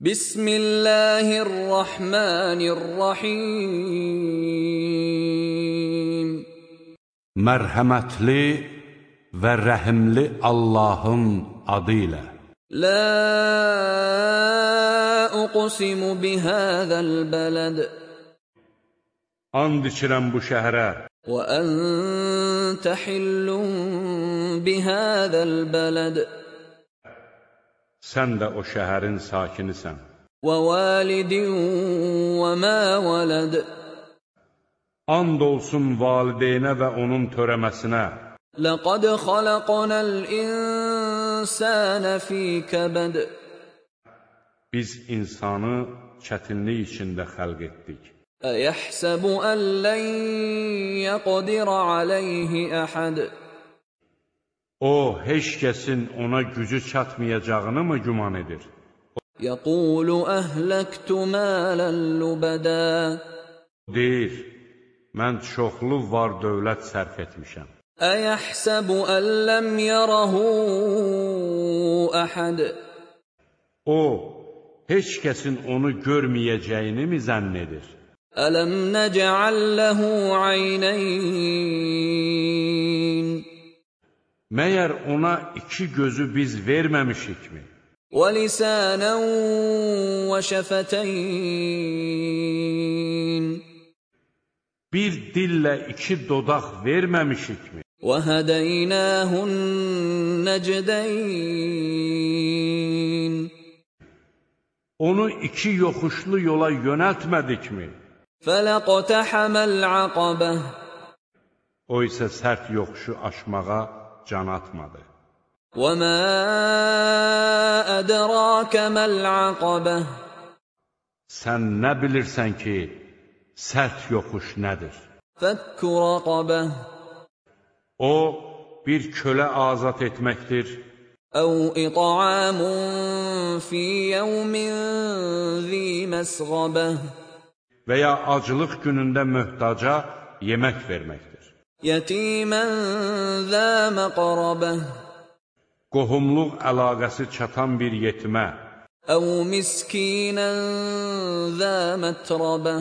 Bismillahirrahmanirrahim. Mərhəmətli və rəhimli Allahın adı ilə. La uqsimu bihadzal balad. And içirəm bu şəhərə Və entə hillun bihadzal balad. Sən də o şəhərin sakinisən. Və validin və ma walad. And olsun valideynə və onun törəməsinə. Laqad xalaqnal insana fi kabad. Biz insanı çətinlik içində xəlq etdik. Əyəhsəbu ən lən yəqdirə aleyhi əhəd. O, heç kəsin ona gücü çatmayacağını mı güman edir? Yəqulu əhləktu mələn lübədə. Deyir, mən çoxlu var dövlət sərf etmişəm. Əyəhsəbu ən ləm yərəhu əhəd. O, heç kəsin onu görməyəcəyini mi zənn edir? Ələm nəcəal ləhu ayneyn. Məyər ona iki gözü biz verməmişikmi? Və şəfətəyn. Bir dillə iki dodaq verməmişikmi? Hədəynəhun nəcdəyn. Onu iki yoxuşlu yola yönəltmədikmi? Fələqtəhəməl aqabə. O isə sərt yoxuşu aşmağa can atmadı. Və mə ədrakə məl-aqabə. Sən nə bilirsən ki, sərt yoxuş nədir? Fəkkü raqabə. O, bir kölə azad etməkdir, Əv it'amun fi yevmin zi məsğabə. və ya aclıq günündə möhtaca yemək verməkdir. Yetimən zə məqrabə. Qohumluq əlaqəsi çatan bir yetimə, Əv miskinən zə mətrabə.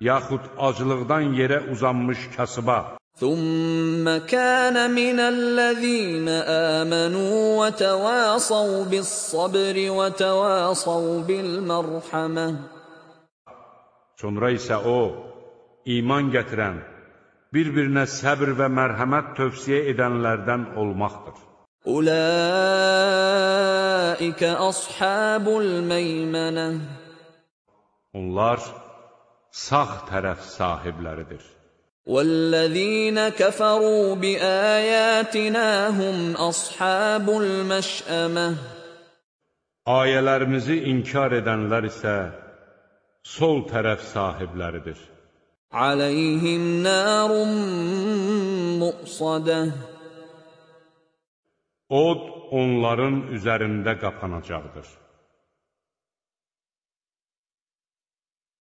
yaxud aclıqdan yerə uzanmış kasıba, ثم كان من الذين آمنوا وتواصوا بالصبر وتواصوا بالمرحمة sonra isə o, iman gətirən, bir-birinə səbr və mərhəmət tövsiyə edənlərdən olmaqdır. أولئك أصحاب الميمنة Onlar sağ tərəf sahibləridir. والذين كفروا بآياتنا هم أصحاب المشأمة Ayələrimizi inkar edənlər isə sol tərəf sahibləridir. عليهم نار مؤصده Od onların üzərində qapanacaqdır.